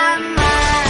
my mind.